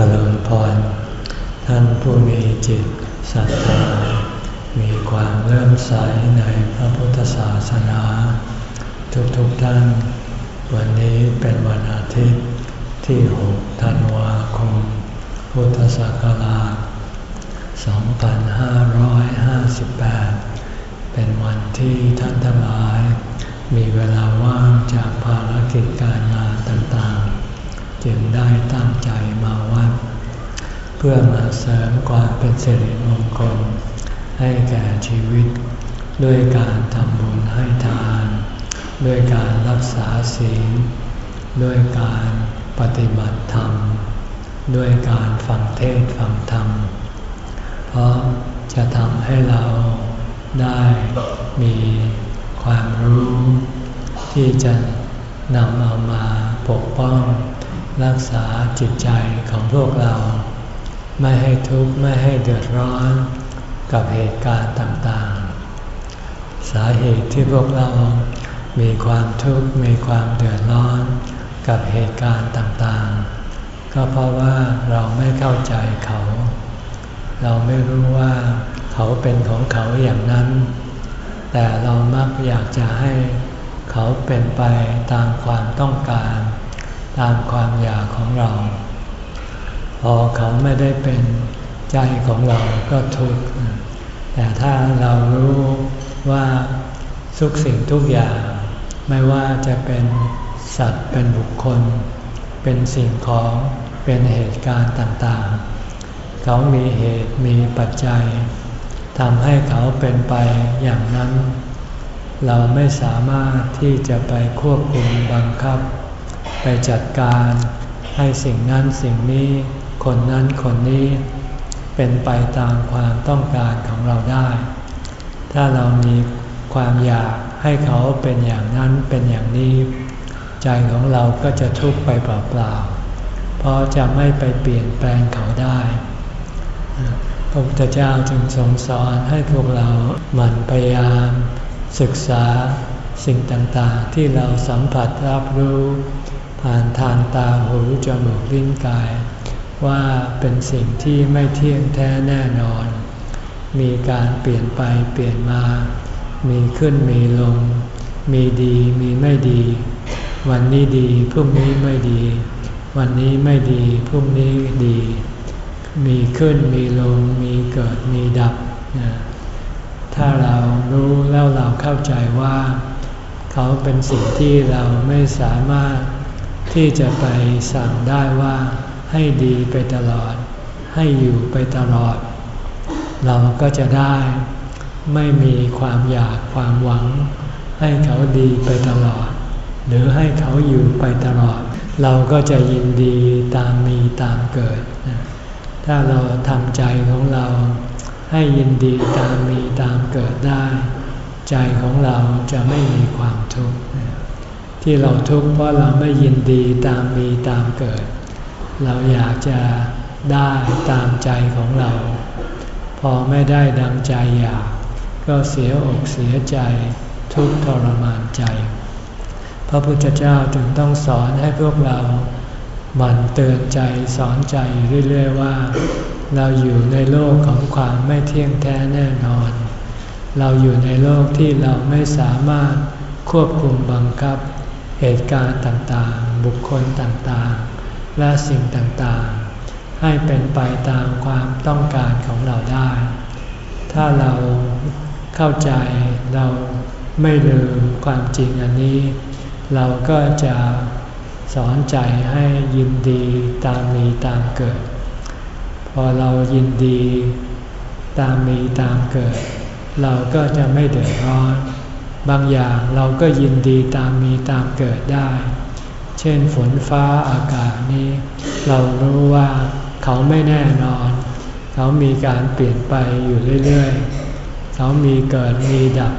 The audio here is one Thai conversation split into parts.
จริญพร ท่านผู้มีจิตศรัทธา มีความเริ่มใสในพระพุทธศาสนา ทุกๆทท่าน วันนี้เป็นวันอาทิตย์ที่ 6 ธันวาคม พุทธศักราช 2558 เป็นวันที่ท่านทั้งหลาย มีเวลาว่างจากภารกิจการงานต่างๆ จึงได้ตั้งใจมาวัด เพื่อมาเสริมความเป็นสิริมงคล ให้แก่ชีวิต ด้วยการทำบุญให้ทาน ด้วยการรักษาศีล ด้วยการปฏิบัติธรรม ด้วยการฟังเทศฟังธรรม เพราะจะทำให้เราได้มีความรู้ที่จะนำเอามาปกป้อง รักษาจิตใจของพวกเรา ไม่ให้ทุกข์ไม่ให้เดือดร้อนกับเหตุการณ์ต่างๆ สาเหตุที่พวกเรา มีความทุกข์มีความเดือดร้อนกับเหตุการณ์ต่างๆ ก็เพราะว่าเราไม่เข้าใจเขา เราไม่รู้ว่าเขาเป็นของเขาอย่างนั้น แต่เรามักอยากจะให้เขาเป็นไปตามความต้องการ ตามความอยากของเรา พอเขาไม่ได้เป็นใจของเราก็ทุกข์แต่ถ้าเรารู้ว่าทุกสิ่งทุกอย่าง ไม่ว่าจะเป็นสัตว์เป็นบุคคล เป็นสิ่งของเป็นเหตุการณ์ต่างๆ เขามีเหตุมีปัจจัยทำให้เขาเป็นไปอย่างนั้น เราไม่สามารถที่จะไปควบคุมบังคับ ไปจัดการให้สิ่งนั้นสิ่งนี้คนนั้นคนนี้ เป็นไปตามความต้องการของเราได้ ถ้าเรามีความอยากให้เขาเป็นอย่างนั้นเป็นอย่างนี้ ใจของเราก็จะทุกข์ไปเปล่าๆเพราะจะไม่ไปเปลี่ยนแปลงเขาได้พระพุทธเจ้าจึงทรงสอนให้พวกเราหมั่นพยายาม ศึกษาสิ่งต่างๆที่เราสัมผัสรับรู้ ผ่านทางตาหูจมูกลิ้นกาย ว่าเป็นสิ่งที่ไม่เที่ยงแท้แน่นอน มีการเปลี่ยนไปเปลี่ยนมา มีขึ้นมีลง มีดีมีไม่ดี วันนี้ดีพรุ่งนี้ไม่ดี วันนี้ไม่ดีพรุ่งนี้ดี มีขึ้นมีลง มีเกิดมีดับ ถ้าเรารู้แล้วเราเข้าใจว่า เขาเป็นสิ่งที่เราไม่สามารถ ที่จะไปสั่งได้ว่าให้ดีไปตลอด ให้อยู่ไปตลอด เราก็จะได้ไม่มีความอยากความหวัง ให้เขาดีไปตลอด หรือให้เขาอยู่ไปตลอด เราก็จะยินดีตามมีตามเกิด ถ้าเราทำใจของเรา ให้ยินดีตามมีตามเกิดได้ ใจของเราจะไม่มีความทุกข์ ที่เราทุกข์เพราะเราไม่ยินดีตามมีตามเกิด เราอยากจะได้ตามใจของเรา พอไม่ได้ดังใจอยาก ก็เสียอกเสียใจทุกทรมานใจ พระพุทธเจ้าจึงต้องสอนให้พวกเราหมั่นเตือนใจสอนใจเรื่อยๆว่า เราอยู่ในโลกของความไม่เที่ยงแท้แน่นอน เราอยู่ในโลกที่เราไม่สามารถควบคุมบังคับ เหตุการณ์ต่างๆ บุคคลต่างๆ และสิ่งต่างๆ ให้เป็นไปตามความต้องการของเราได้ ถ้าเราเข้าใจเราไม่ลืมความจริงอันนี้ เราก็จะสอนใจให้ยินดีตามมีตามเกิด พอเรายินดีตามมีตามเกิด เราก็จะไม่เดือดร้อน บางอย่างเราก็ยินดีตามมีตามเกิดได้ เช่นฝนฟ้าอากาศนี้ เรารู้ว่าเขาไม่แน่นอน เขามีการเปลี่ยนไปอยู่เรื่อยๆ เขามีเกิดมีดับ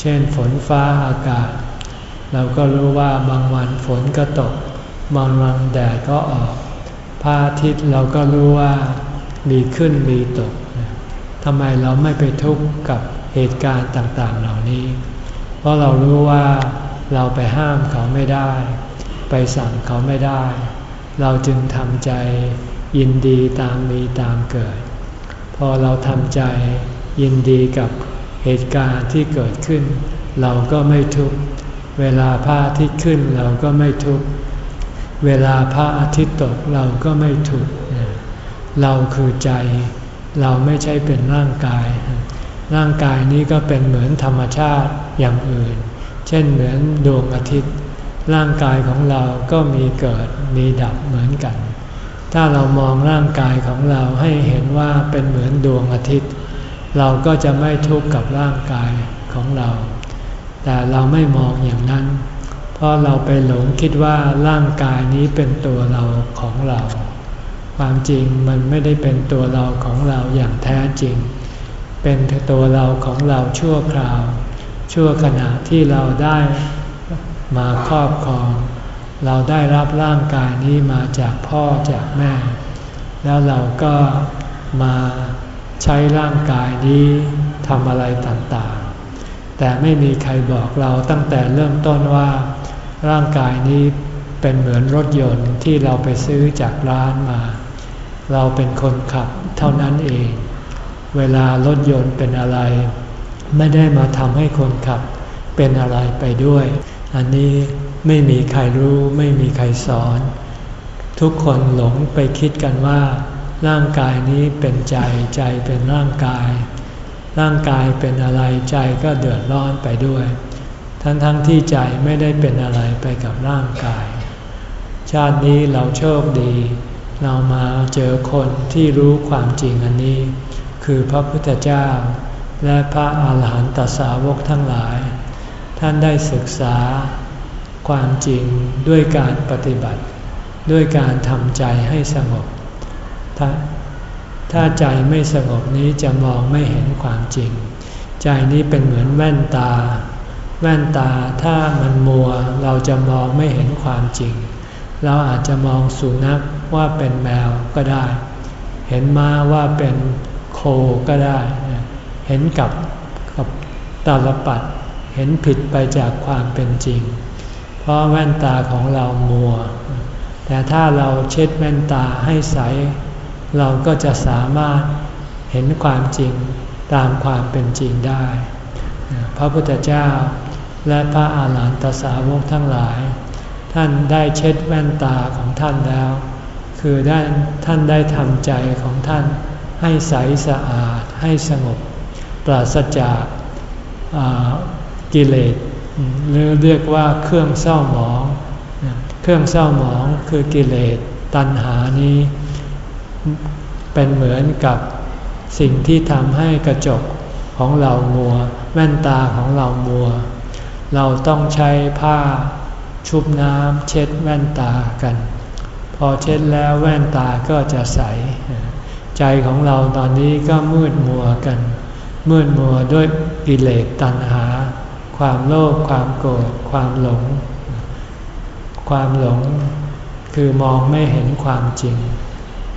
เช่นฝนฟ้าอากาศ เราก็รู้ว่าบางวันฝนก็ตก บางวันแดดก็ออกพระอาทิตย์เราก็รู้ว่ามีขึ้นมีตกทำไมเราไม่ไปทุกข์กับ เหตุการณ์ต่างๆเหล่านี้ เพราะเรารู้ว่าเราไปห้ามเขาไม่ได้ ไปสั่งเขาไม่ได้ เราจึงทำใจยินดีตามมีตามเกิด พอเราทำใจยินดีกับเหตุการณ์ที่เกิดขึ้น เราก็ไม่ทุกข์เวลาพระอาทิตย์ขึ้นเราก็ไม่ทุกข์เวลาพระอาทิตย์ตกเราก็ไม่ทุกข์เราคือใจ เราไม่ใช่เป็นร่างกาย ร่างกายนี้ก็เป็นเหมือนธรรมชาติอย่างอื่น เช่นเหมือนดวงอาทิตย์ ร่างกายของเราก็มีเกิดมีดับเหมือนกัน ถ้าเรามองร่างกายของเราให้เห็นว่าเป็นเหมือนดวงอาทิตย์ เราก็จะไม่ทุกข์กับร่างกายของเรา แต่เราไม่มองอย่างนั้น เพราะเราไปหลงคิดว่าร่างกายนี้เป็นตัวเราของเรา ความจริงมันไม่ได้เป็นตัวเราของเราอย่างแท้จริง เป็นตัวเราของเราชั่วคราว ชั่วขณะที่เราได้มาครอบครอง เราได้รับร่างกายนี้มาจากพ่อจากแม่ แล้วเราก็มาใช้ร่างกายนี้ทำอะไรต่างๆ แต่ไม่มีใครบอกเราตั้งแต่เริ่มต้นว่า ร่างกายนี้เป็นเหมือนรถยนต์ที่เราไปซื้อจากร้านมา เราเป็นคนขับเท่านั้นเอง เวลารถยนต์เป็นอะไร ไม่ได้มาทำให้คนขับเป็นอะไรไปด้วย อันนี้ไม่มีใครรู้ไม่มีใครสอน ทุกคนหลงไปคิดกันว่า ร่างกายนี้เป็นใจใจเป็นร่างกาย ร่างกายเป็นอะไรใจก็เดือดร้อนไปด้วย ทั้งๆทที่ใจไม่ได้เป็นอะไรไปกับร่างกาย ชาตินี้เราโชคดี เรามาเจอคนที่รู้ความจริงอันนี้ คือพระพุทธเจ้า และพระอาหารหันตสาวกทั้งหลาย ท่านได้ศึกษาความจริงด้วยการปฏิบัติ ด้วยการทำใจให้สงบถ้าถ้าใจไม่สงบนี้จะมองไม่เห็นความจริง ใจนี้เป็นเหมือนแว่นตา แว่นตาถ้ามันมัวเราจะมองไม่เห็นความจริง เราอาจจะมองสุนัขว่าเป็นแมวก็ได้ เห็นม้าว่าเป็น โคก็ได้ เห็นกับกับตาลปัดเห็นผิดไปจากความเป็นจริง เพราะแว่นตาของเรามัว แต่ถ้าเราเช็ดแว่นตาให้ใส เราก็จะสามารถเห็นความจริงตามความเป็นจริงได้ พระพุทธเจ้าและพระอาหารหันตสาวกทั้งหลาย ท่านได้เช็ดแว่นตาของท่านแล้ว คือได้ท่านได้ทำใจของท่าน ให้ใสสะอาดให้สงบ ปราศจากกิเลสหรือเรียกว่าเครื่องเศร้าหมอง เครื่องเศร้าหมองคือกิเลสตัณหานี้เป็นเหมือนกับสิ่งที่ทำให้กระจกของเรามัว แว่นตาของเรามัว เราต้องใช้ผ้าชุบน้ำเช็ดแว่นตากัน พอเช็ดแล้วแว่นตาก็จะใส ใจของเราตอนนี้ก็มืดมัวกัน มืดมัวด้วยกิเลสตัณหา ความโลภความโกรธความหลง ความหลงคือมองไม่เห็นความจริง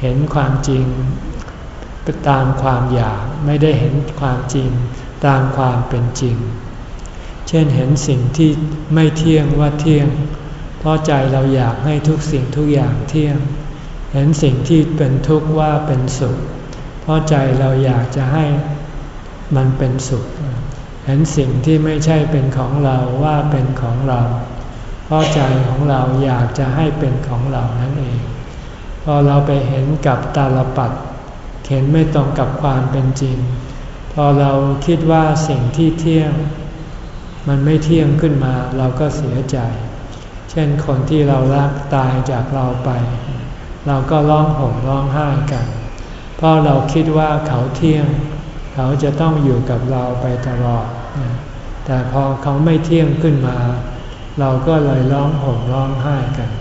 เห็นความจริงตามความอยากไม่ได้เห็นความจริงตามความเป็นจริง เช่นเห็นสิ่งที่ไม่เที่ยงว่าเที่ยง เพราะใจเราอยากให้ทุกสิ่งทุกอย่างเที่ยง เห็นสิ่งที่เป็นทุกข์ว่าเป็นสุข เพราะใจเราอยากจะให้มันเป็นสุข เห็นสิ่งที่ไม่ใช่เป็นของเราว่าเป็นของเรา เพราะใจของเราอยากจะให้เป็นของเรานั่นเอง พอเราไปเห็นกับตาลปัดเห็นไม่ตรงกับความเป็นจริง พอเราคิดว่าสิ่งที่เที่ยง มันไม่เที่ยงขึ้นมาเราก็เสียใจ เช่นคนที่เรารักตายจากเราไป เราก็ร้องห่มร้องไห้กัน เพราะเราคิดว่าเขาเที่ยง เขาจะต้องอยู่กับเราไปตลอด แต่พอเขาไม่เที่ยงขึ้นมา เราก็เลยร้องห่มร้องไห้กัน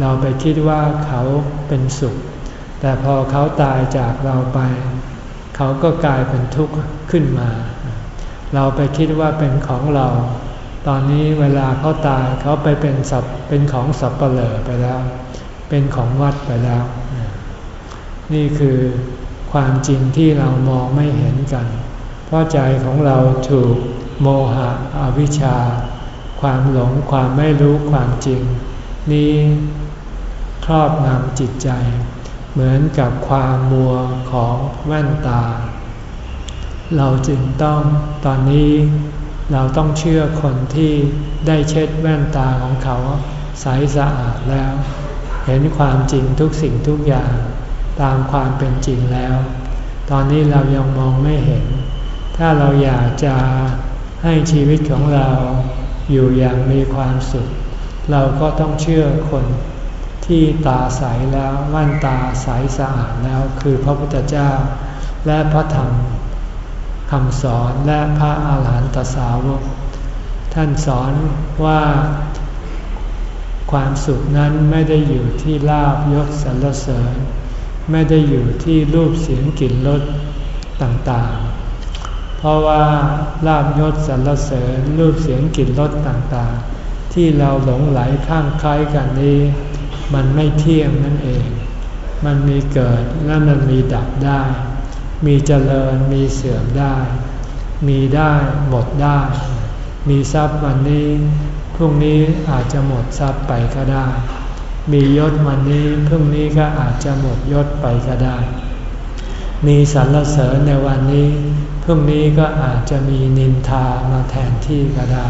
เราไปคิดว่าเขาเป็นสุข แต่พอเขาตายจากเราไป เขาก็กลายเป็นทุกข์ขึ้นมา เราไปคิดว่าเป็นของเราตอนนี้เวลาเขาตายเขาไปเป็นสับเป็นของสับเปลอไปแล้ว เป็นของวัดไปแล้ว นี่คือความจริงที่เรามองไม่เห็นกัน เพราะใจของเราถูกโมหะอวิชชา ความหลงความไม่รู้ความจริง นี้ครอบงำจิตใจ เหมือนกับความมัวของแว่นตา เราจึงต้องตอนนี้เราต้องเชื่อคนที่ได้เช็ดแว่นตาของเขาใสสะอาดแล้ว เห็นความจริงทุกสิ่งทุกอย่างตามความเป็นจริงแล้ว ตอนนี้เรายังมองไม่เห็น ถ้าเราอยากจะให้ชีวิตของเราอยู่อย่างมีความสุข เราก็ต้องเชื่อคนที่ตาใสแล้วว่านตาใสสะอาดแล้วคือพระพุทธเจ้า และพระธรรมคำสอนและพระอาหารหันตสาวก ท่านสอนว่า ความสุขนั้นไม่ได้อยู่ที่ลาบยศสรรเสริญ ไม่ได้อยู่ที่รูปเสียงกลิ่นรสต่างๆ เพราะว่าลาบยศสรรเสริญรูปเสียงกลิ่นรสต่างๆ ที่เราหลงไหลข้างคล้ายกันนี้ มันไม่เที่ยงนั่นเอง มันมีเกิดและมันมีดับได้ มีเจริญมีเสื่อมได้ มีได้หมดได้ มีทรัพย์วันนี้ พรุ่งนี้อาจจะหมดทรัพย์ไปก็ได้ มียศวันนี้พรุ่งนี้ก็อาจจะหมดยศไปก็ได้ มีสรรเสริญในวันนี้พรุ่งนี้ก็อาจจะมีนินทามาแทนที่ก็ได้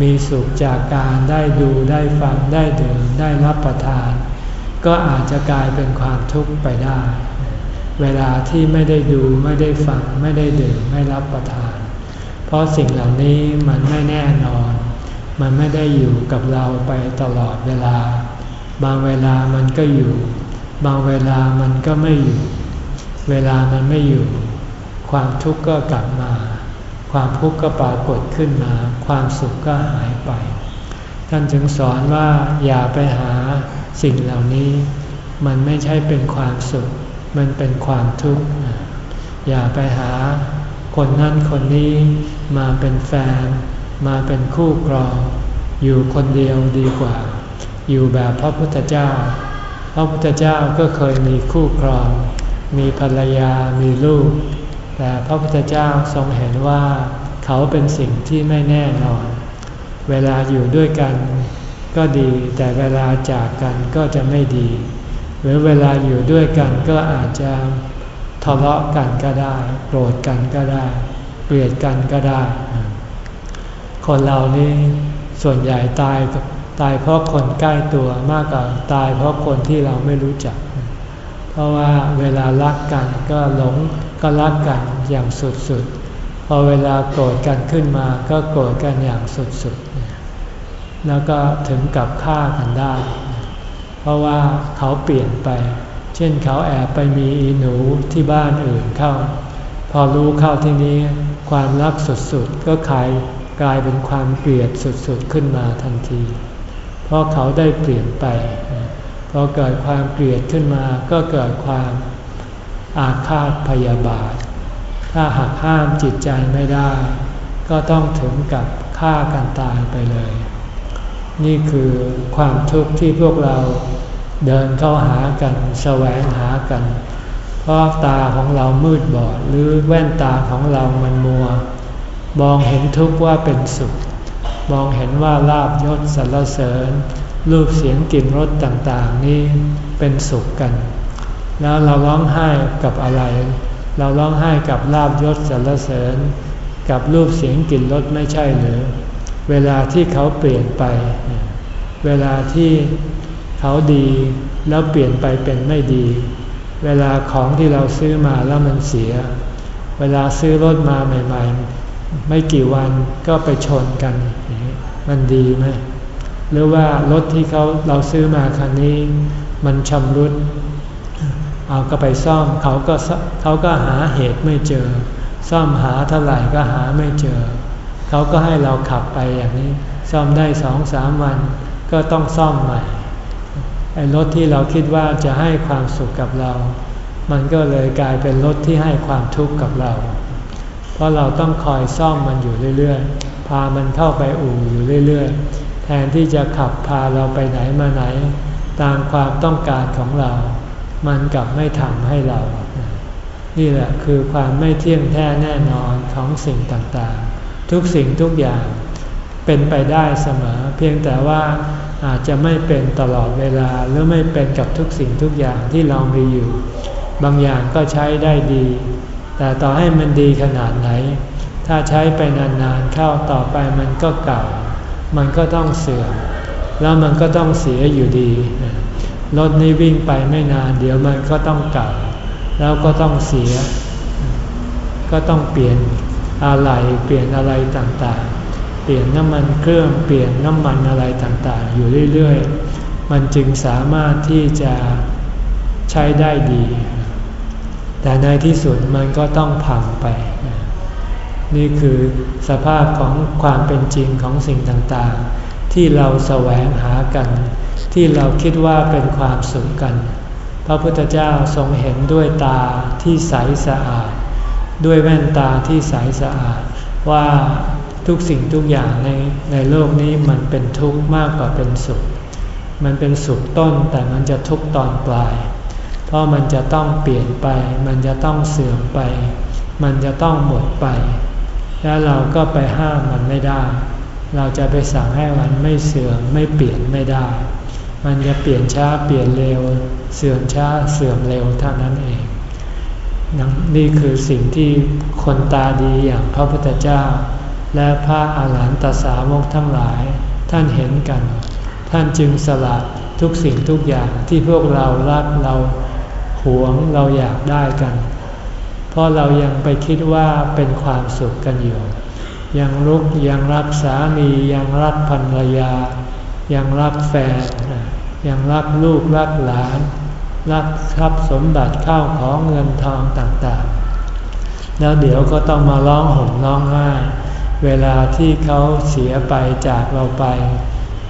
มีสุขจากการได้ดูได้ฟังได้ดื่มได้รับประทาน ก็อาจจะกลายเป็นความทุกข์ไปได้ เวลาที่ไม่ได้ดูไม่ได้ฟังไม่ได้ดื่มไม่รับประทาน เพราะสิ่งเหล่านี้มันไม่แน่นอน มันไม่ได้อยู่กับเราไปตลอดเวลา บางเวลามันก็อยู่ บางเวลามันก็ไม่อยู่ เวลามันไม่อยู่ ความทุกข์ก็กลับมา ความทุกข์ก็ปรากฏขึ้นมา ความสุขก็หายไป ท่านจึงสอนว่าอย่าไปหาสิ่งเหล่านี้ มันไม่ใช่เป็นความสุข มันเป็นความทุกข์ อย่าไปหาคนนั้นคนนี้มาเป็นแฟน มาเป็นคู่ครอง อยู่คนเดียวดีกว่า อยู่แบบพระพุทธเจ้า พระพุทธเจ้าก็เคยมีคู่ครอง มีภรรยามีลูก แต่พระพุทธเจ้าทรงเห็นว่าเขาเป็นสิ่งที่ไม่แน่นอน เวลาอยู่ด้วยกันก็ดีแต่เวลาจากกันก็จะไม่ดี หรือเวลาอยู่ด้วยกันก็อาจจะทะเลาะกันก็ได้ โกรธกันก็ได้ เกลียดกันก็ได้ คนเรานี่ส่วนใหญ่ตายตายเพราะคนใกล้ตัวมากกว่าตายเพราะคนที่เราไม่รู้จัก เพราะว่าเวลารักกันก็หลงก็รักกันอย่างสุดๆ พอเวลาโกรธกันขึ้นมาก็โกรธกันอย่างสุดๆ แล้วก็ถึงกับฆ่ากันได้ เพราะว่าเขาเปลี่ยนไป เช่นเขาแอบไปมีอีหนูที่บ้านอื่นเข้า พอรู้เข้าที่นี้ความรักสุดๆ ก็ขาย กลายเป็นความเกลียดสุดๆขึ้นมาทันที เพราะเขาได้เปลี่ยนไป พอเกิดความเกลียดขึ้นมาก็เกิดความอาฆาตพยาบาท ถ้าหักห้ามจิตใจไม่ได้ ก็ต้องถึงกับฆ่ากันตายไปเลย นี่คือความทุกข์ที่พวกเราเดินเข้าหากันแสวงหากัน เพราะตาของเรามืดบอดหรือแว่นตาของเรามันมัว มองเห็นทุกข์ว่าเป็นสุข มองเห็นว่าลาบยศสรรเสริญ รูปเสียงกลิ่นรสต่างๆ นี้เป็นสุขกัน แล้วเราร้องไห้กับอะไร เราร้องไห้กับลาบยศสรรเสริญ กับรูปเสียงกลิ่นรสไม่ใช่หรือ เวลาที่เขาเปลี่ยนไป เวลาที่เขาดีแล้วเปลี่ยนไปเป็นไม่ดี เวลาของที่เราซื้อมาแล้วมันเสีย เวลาซื้อรถมาใหม่ ๆ ไม่กี่วันก็ไปชนกัน มันดีไหมหรือว่ารถที่เขาเราซื้อมาคันนี้ มันชำรุด เอาก็ไปซ่อมเขาก็เขาก็หาเหตุไม่เจอ ซ่อมหาเท่าไหร่ก็หาไม่เจอ เขาก็ให้เราขับไปอย่างนี้ ซ่อมได้สองสามวัน ก็ต้องซ่อมใหม่ไอ้รถที่เราคิดว่าจะให้ความสุขกับเรา มันก็เลยกลายเป็นรถที่ให้ความทุกข์กับเรา เพราะเราต้องคอยซ่อมมันอยู่เรื่อยๆ พามันเข้าไปอู่อยู่เรื่อยๆ แทนที่จะขับพาเราไปไหนมาไหน ตามความต้องการของเรา มันกลับไม่ทำให้เรา นี่แหละคือความไม่เที่ยงแท้แน่นอนของสิ่งต่างๆ ทุกสิ่งทุกอย่างเป็นไปได้เสมอ เพียงแต่ว่าอาจจะไม่เป็นตลอดเวลาหรือไม่เป็นกับทุกสิ่งทุกอย่างที่เรามีอยู่ บางอย่างก็ใช้ได้ดี แต่ต่อให้มันดีขนาดไหน ถ้าใช้ไปนานๆเข้าต่อไปมันก็เก่า มันก็ต้องเสื่อม แล้วมันก็ต้องเสียอยู่ดี รถนี้วิ่งไปไม่นาน เดี๋ยวมันก็ต้องเก่า แล้วก็ต้องเสีย ก็ต้องเปลี่ยนอะไรเปลี่ยนอะไรต่างๆ เปลี่ยนน้ำมันเครื่องเปลี่ยนน้ำมันอะไรต่างๆ อยู่เรื่อยๆ มันจึงสามารถที่จะใช้ได้ดี แต่ในที่สุดมันก็ต้องพังไป นี่คือสภาพของความเป็นจริงของสิ่งต่างๆ ที่เราแสวงหากัน ที่เราคิดว่าเป็นความสุขกัน พระพุทธเจ้าทรงเห็นด้วยตาที่ใสสะอาด ด้วยแว่นตาที่ใสสะอาด ว่าทุกสิ่งทุกอย่างในในโลกนี้มันเป็นทุกข์มากกว่าเป็นสุข มันเป็นสุขต้นแต่มันจะทุกข์ตอนปลาย เพราะมันจะต้องเปลี่ยนไป มันจะต้องเสื่อมไป มันจะต้องหมดไป แล้วเราก็ไปห้ามมันไม่ได้ เราจะไปสั่งให้มันไม่เสื่อมไม่เปลี่ยนไม่ได้ มันจะเปลี่ยนช้าเปลี่ยนเร็ว เสื่อมช้าเสื่อมเร็วเท่านั้นเอง นี่คือสิ่งที่คนตาดีอย่างพระพุทธเจ้า และพระอาหารหันตสาวกทั้งหลายท่านเห็นกัน ท่านจึงสละทุกสิ่งทุกอย่างที่พวกเรารักเรา หวงเราอยากได้กัน เพราะเรายังไปคิดว่าเป็นความสุขกันอยู่ ยังรุกยังรักสามียังรักภรรยา ยังรักแฟน ยังรักลูกรักหลาน รักทรัพย์สมบัติข้าวของเงินทองต่างๆ แล้วเดี๋ยวก็ต้องมาร้องห่มร้องไห้เวลาที่เขาเสียไปจากเราไป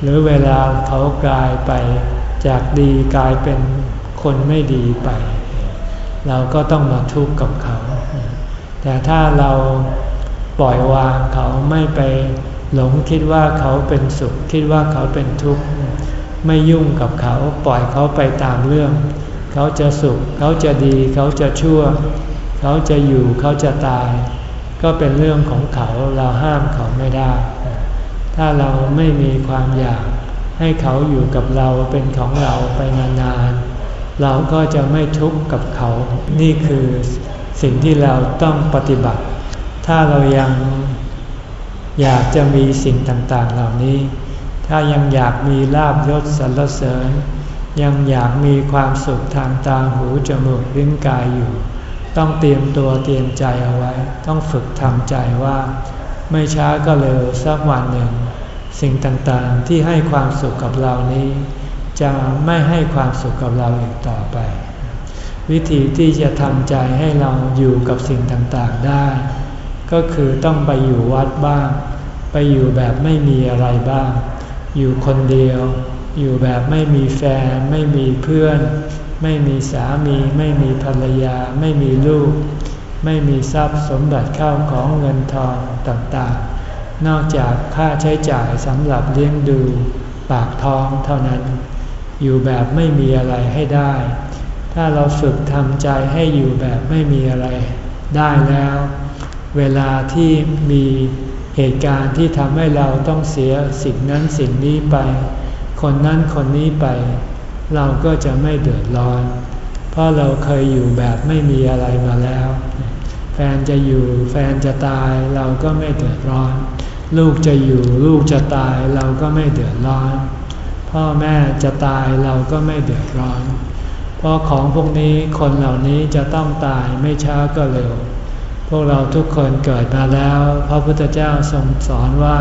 หรือเวลาเขากลายไปจากดีกลายเป็น คนไม่ดีไป เราก็ต้องมาทุกข์กับเขา แต่ถ้าเราปล่อยวางเขาไม่ไปหลงคิดว่าเขาเป็นสุข คิดว่าเขาเป็นทุกข์ ไม่ยุ่งกับเขาปล่อยเขาไปตามเรื่อง เขาจะสุข เขาจะดี เขาจะชั่ว เขาจะอยู่เขาจะตาย ก็เป็นเรื่องของเขาเราห้ามเขาไม่ได้ ถ้าเราไม่มีความอยากให้เขาอยู่กับเราเป็นของเราไปนานๆ เราก็จะไม่ทุกข์กับเขา นี่คือสิ่งที่เราต้องปฏิบัติ ถ้าเรายังอยากจะมีสิ่งต่างๆเหล่านี้ ถ้ายังอยากมีลาบยศสรรเสริญ ยังอยากมีความสุขทางตาหูจมูกลิ้นกายอยู่ ต้องเตรียมตัวเตรียมใจเอาไว้ ต้องฝึกทำใจว่า ไม่ช้าก็เร็วสักวันหนึ่ง สิ่งต่างๆที่ให้ความสุขกับเรานี้ จะไม่ให้ความสุขกับเราอีกต่อไป วิธีที่จะทำใจให้เราอยู่กับสิ่งต่างๆได้ ก็คือต้องไปอยู่วัดบ้าง ไปอยู่แบบไม่มีอะไรบ้าง อยู่คนเดียว อยู่แบบไม่มีแฟน ไม่มีเพื่อน ไม่มีสามี ไม่มีภรรยา ไม่มีลูก ไม่มีทรัพย์สมบัติเข้าของเงินทองต่างๆ นอกจากค่าใช้จ่ายสำหรับเลี้ยงดูปากท้องเท่านั้น อยู่แบบไม่มีอะไรให้ได้ ถ้าเราฝึกทำใจให้อยู่แบบไม่มีอะไรได้แล้ว เวลาที่มีเหตุการณ์ที่ทำให้เราต้องเสียสิ่งนั้นสิ่งนี้ไป คนนั้นคนนี้ไป เราก็จะไม่เดือดร้อน เพราะเราเคยอยู่แบบไม่มีอะไรมาแล้ว แฟนจะอยู่แฟนจะตายเราก็ไม่เดือดร้อน ลูกจะอยู่ลูกจะตายเราก็ไม่เดือดร้อน พ่อแม่จะตายเราก็ไม่เดือดร้อน เพราะของพวกนี้คนเหล่านี้จะต้องตายไม่ช้าก็เร็ว พวกเราทุกคนเกิดมาแล้ว พระพุทธเจ้าทรงสอนว่า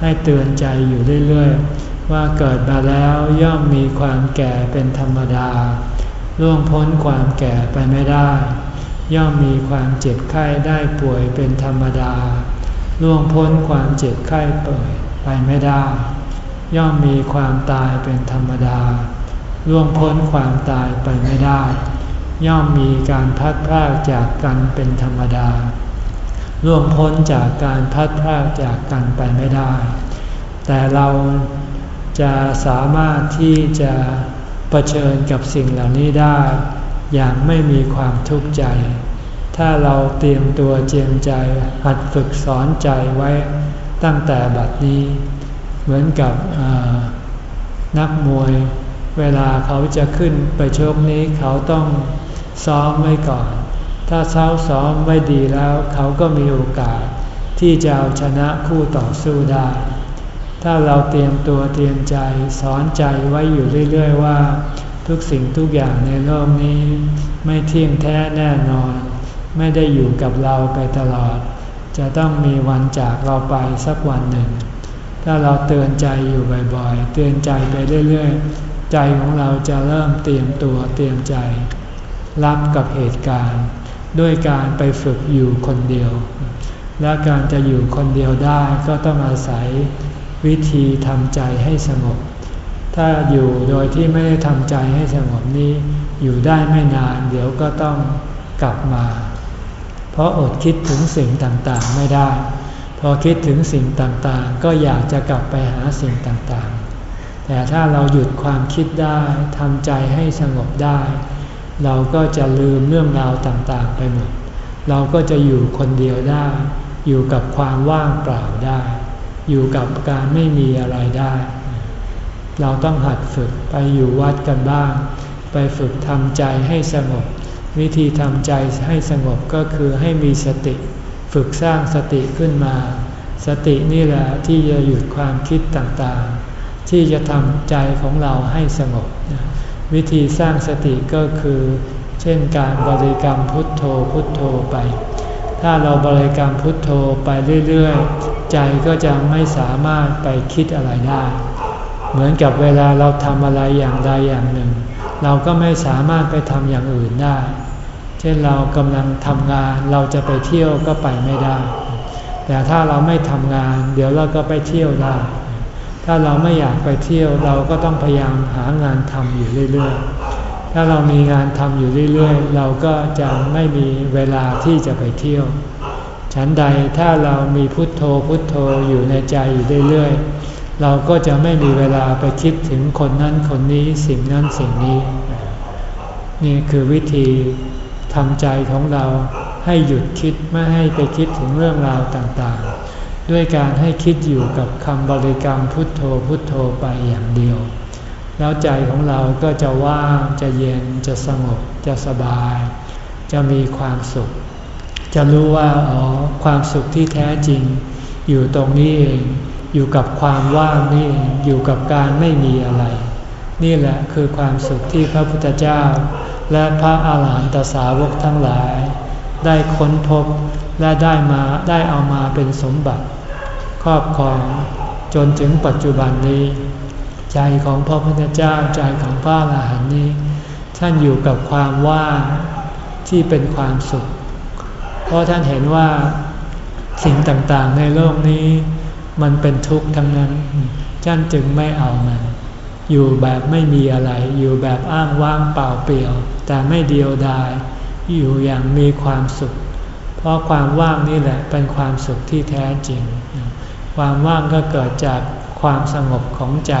ให้เตือนใจอยู่เรื่อยๆ ว่าเกิดมาแล้วย่อมมีความแก่เป็นธรรมดา ล่วงพ้นความแก่ไปไม่ได้ ย่อมมีความเจ็บไข้ได้ป่วยเป็นธรรมดา ล่วงพ้นความเจ็บไข้ป่วยไปไม่ได้ ย่อมมีความตายเป็นธรรมดา ล่วงพ้นความตายไปไม่ได้ ย่อมมีการพัดพรากจากกันเป็นธรรมดา ล่วงพ้นจากการพัดพรากจากกันไปไม่ได้ แต่เราจะสามารถที่จะะเผชิญกับสิ่งเหล่านี้ได้ อย่างไม่มีความทุกข์ใจ ถ้าเราเตรียมตัวเจียมใจหัดฝึกสอนใจไว้ตั้งแต่บัดนี้ เหมือนกับนักมวยเวลาเขาจะขึ้นไปชกนี้เขาต้องซ้อมไว้ก่อน ถ้าเช้าซ้อมไว้ดีแล้วเขาก็มีโอกาสที่จะเอาชนะคู่ต่อสู้ได้ ถ้าเราเตรียมตัวเตรียมใจสอนใจไว้อยู่เรื่อยๆว่า ทุกสิ่งทุกอย่างในโลกนี้ ไม่เที่ยงแท้แน่นอน ไม่ได้อยู่กับเราไปตลอด จะต้องมีวันจากเราไปสักวันหนึ่ง ถ้าเราเตือนใจอยู่บ่อยๆ เตือนใจไปเรื่อยๆ ใจของเราจะเริ่มเตรียมตัวเตรียมใจ รับกับเหตุการณ์ ด้วยการไปฝึกอยู่คนเดียว และการจะอยู่คนเดียวได้ก็ต้องอาศัยวิธีทำใจให้สงบ ถ้าอยู่โดยที่ไม่ได้ทำใจให้สงบนี้อยู่ได้ไม่นานเดี๋ยวก็ต้องกลับมา เพราะอดคิดถึงสิ่งต่างๆไม่ได้ พอคิดถึงสิ่งต่างๆ ก็อยากจะกลับไปหาสิ่งต่างๆ แต่ถ้าเราหยุดความคิดได้ทำใจให้สงบได้ เราก็จะลืมเรื่องราวต่างๆ ไปหมด เราก็จะอยู่คนเดียวได้ อยู่กับความว่างเปล่าได้ อยู่กับการไม่มีอะไรได้ เราต้องหัดฝึกไปอยู่วัดกันบ้าง ไปฝึกทำใจให้สงบ วิธีทำใจให้สงบก็คือให้มีสติ ฝึกสร้างสติขึ้นมา สตินี่แหละที่จะหยุดความคิดต่างๆ ที่จะทำใจของเราให้สงบ วิธีสร้างสติก็คือ เช่นการบริกรรมพุทโธพุทโธไป ถ้าเราบริกรรมพุทโธไปเรื่อยๆ ใจก็จะไม่สามารถไปคิดอะไรได้ เหมือนกับเวลาเราทำอะไรอย่างใดอย่างหนึ่ง เราก็ไม่สามารถไปทำอย่างอื่นได้ เช่นเรากำลังทำงานเราจะไปเที่ยวก็ไปไม่ได้ แต่ถ้าเราไม่ทำงาน เดี๋ยวเราก็ไปเที่ยวได้ ถ้าเราไม่อยากไปเที่ยวเราก็ต้องพยายามหางานทำอยู่เรื่อยๆ ถ้าเรามีงานทำอยู่เรื่อยๆ เราก็จะไม่มีเวลาที่จะไปเที่ยว ฉันใดถ้าเรามีพุทโธพุทโธอยู่ในใจอยู่เรื่อยๆ เราก็จะไม่มีเวลาไปคิดถึงคนนั้นคนนี้สิ่งนั้นสิ่งนี้ นี่คือวิธี ทำใจของเราให้หยุดคิดไม่ให้ไปคิดถึงเรื่องราวต่างๆ ด้วยการให้คิดอยู่กับคำบริกรรมพุทโธพุทโธไปอย่างเดียว แล้วใจของเราก็จะว่างจะเย็นจะสงบจะสบาย จะมีความสุข จะรู้ว่าอ๋อความสุขที่แท้จริง อยู่ตรงนี้เองอยู่กับความว่างนี่เองอยู่กับการไม่มีอะไร นี่แหละคือความสุขที่พระพุทธเจ้า และพระอาหารหันตสาวกทั้งหลาย ได้ค้นพบและได้มาได้เอามาเป็นสมบัติ ครอบครองจนถึงปัจจุบันนี้ ใจของพระพุทธเจ้าใจของพระอรหันต์นี้ ท่านอยู่กับความว่างที่เป็นความสุข เพราะท่านเห็นว่าสิ่งต่างๆในโลกนี้ มันเป็นทุกข์ทั้งนั้นท่านจึงไม่เอามัน อยู่แบบไม่มีอะไร อยู่แบบอ้างว่างเปล่าเปลี่ยว แต่ไม่เดียวดาย อยู่อย่างมีความสุข เพราะความว่างนี่แหละเป็นความสุขที่แท้จริง ความว่างก็เกิดจากความสงบของใจ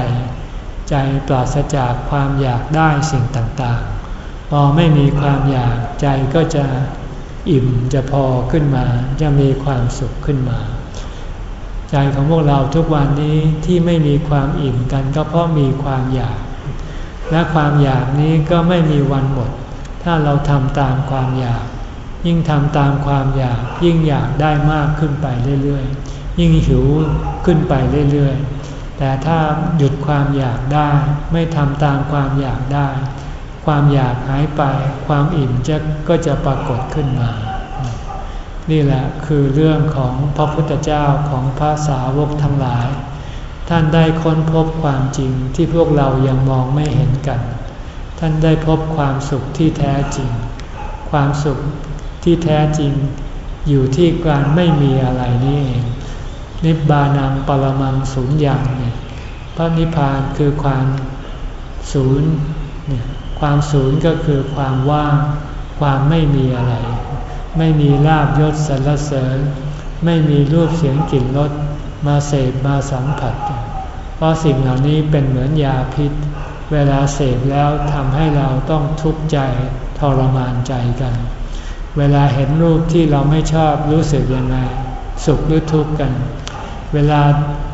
ใจปราศจากความอยากได้สิ่งต่างๆ พอไม่มีความอยากใจก็จะอิ่มจะพอขึ้นมา จะมีความสุขขึ้นมา ใจของพวกเราทุกวันนี้ที่ไม่มีความอิ่มกันก็เพราะมีความอยาก และความอยากนี้ก็ไม่มีวันหมด ถ้าเราทำตามความอยาก ยิ่งทำตามความอยาก ยิ่งอยากได้มากขึ้นไปเรื่อยๆ ยิ่งหิวขึ้นไปเรื่อยๆ แต่ถ้าหยุดความอยากได้ ไม่ทำตามความอยากได้ ความอยากหายไป ความอิ่มจะก็จะปรากฏขึ้นมา นี่แหละคือเรื่องของพระพุทธเจ้าของพระสาวกทั้งหลาย ท่านได้ค้นพบความจริงที่พวกเรายังมองไม่เห็นกัน ท่านได้พบความสุขที่แท้จริง ความสุขที่แท้จริง อยู่ที่การไม่มีอะไรนี่เองนิบานังปรมังศูนย์อย่างเนี่ยพระนิพพานคือความศูนย์เนี่ยความศูนย์ก็คือความว่าง ความไม่มีอะไร ไม่มีลาบยศสรรเสริญ ไม่มีรูปเสียงกลิ่นรสมาเสพมาสัมผัสเพราะสิ่งเหล่านี้เป็นเหมือนยาพิษ เวลาเสพแล้วทำให้เราต้องทุกข์ใจทรมานใจกัน เวลาเห็นรูปที่เราไม่ชอบรู้สึกยังไง สุขหรือทุกข์กัน เวลา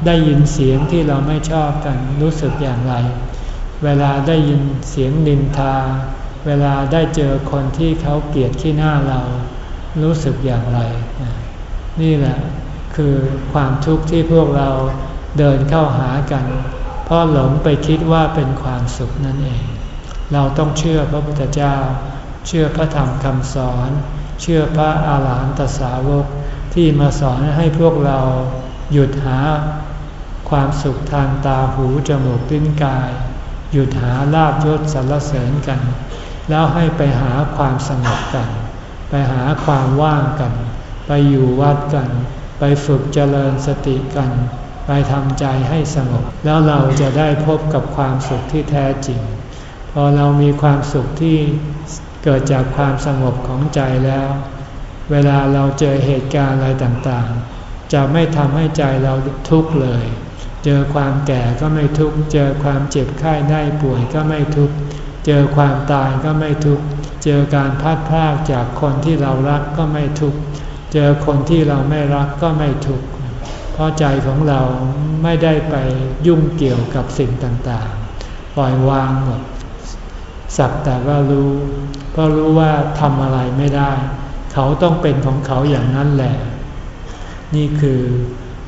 ได้ยินเสียงที่เราไม่ชอบกันรู้สึกอย่างไร เวลาได้ยินเสียงนินทา เวลาได้เจอคนที่เขาเกลียดขี้หน้าเรา รู้สึกอย่างไร นี่แหละคือความทุกข์ที่พวกเราเดินเข้าหากัน เพราะหลงไปคิดว่าเป็นความสุขนั่นเอง เราต้องเชื่อพระพุทธเจ้า เชื่อพระธรรมคำสอน เชื่อพระอาหารหันตสาวกที่มาสอนให้พวกเราหยุดหาความสุขทางตาหูจมูกลิ้นกาย หยุดหาลาบยศสรรเสริญกัน แล้วให้ไปหาความสงบกัน ไปหาความว่างกัน ไปอยู่วัดกัน ไปฝึกเจริญสติกัน ไปทำใจให้สงบ แล้วเราจะได้พบกับความสุขที่แท้จริง พอเรามีความสุขที่เกิดจากความสงบของใจแล้ว เวลาเราเจอเหตุการณ์อะไรต่างๆ จะไม่ทำให้ใจเราทุกข์เลย เจอความแก่ก็ไม่ทุกข์ เจอความเจ็บไข้ได้ป่วยก็ไม่ทุกข์ เจอความตายก็ไม่ทุกข์ เจอการพัดพรากจากคนที่เรารักก็ไม่ทุกข์ เจอคนที่เราไม่รักก็ไม่ทุกข์ เพราะใจของเราไม่ได้ไปยุ่งเกี่ยวกับสิ่งต่างๆ ปล่อยวางหมด สักแต่ว่ารู้ เพราะรู้ว่าทำอะไรไม่ได้ เขาต้องเป็นของเขาอย่างนั้นแหละ นี่คือ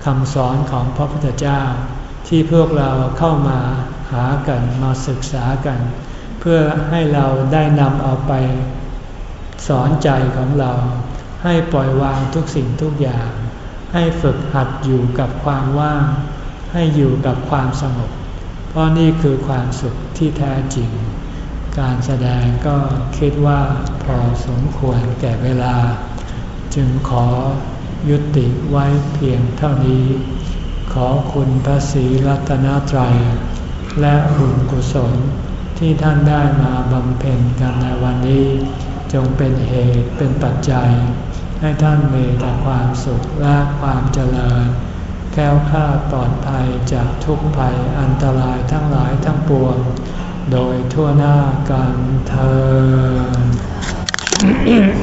คำสอนของพระพุทธเจ้าที่พวกเราเข้ามาหากันมาศึกษากัน เพื่อให้เราได้นำเอาไป สอนใจของเรา ให้ปล่อยวางทุกสิ่งทุกอย่าง ให้ฝึกหัดอยู่กับความว่าง ให้อยู่กับความสงบ เพราะนี่คือความสุขที่แท้จริง การแสดงก็คิดว่าพอสมควรแก่เวลา จึงขอยุติไว้เพียงเท่านี้ ขอคุณพระศรีรัตนตรัย และบุญกุศล ที่ท่านได้มาบำเพ็ญกันในวันนี้ จงเป็นเหตุเป็นปัจจัย ให้ท่านมีแต่ความสุขและความเจริญ แก้วข้าปลอดภัยจากทุกภัยอันตรายทั้งหลายทั้งปวง โดยทั่วหน้ากันเธอ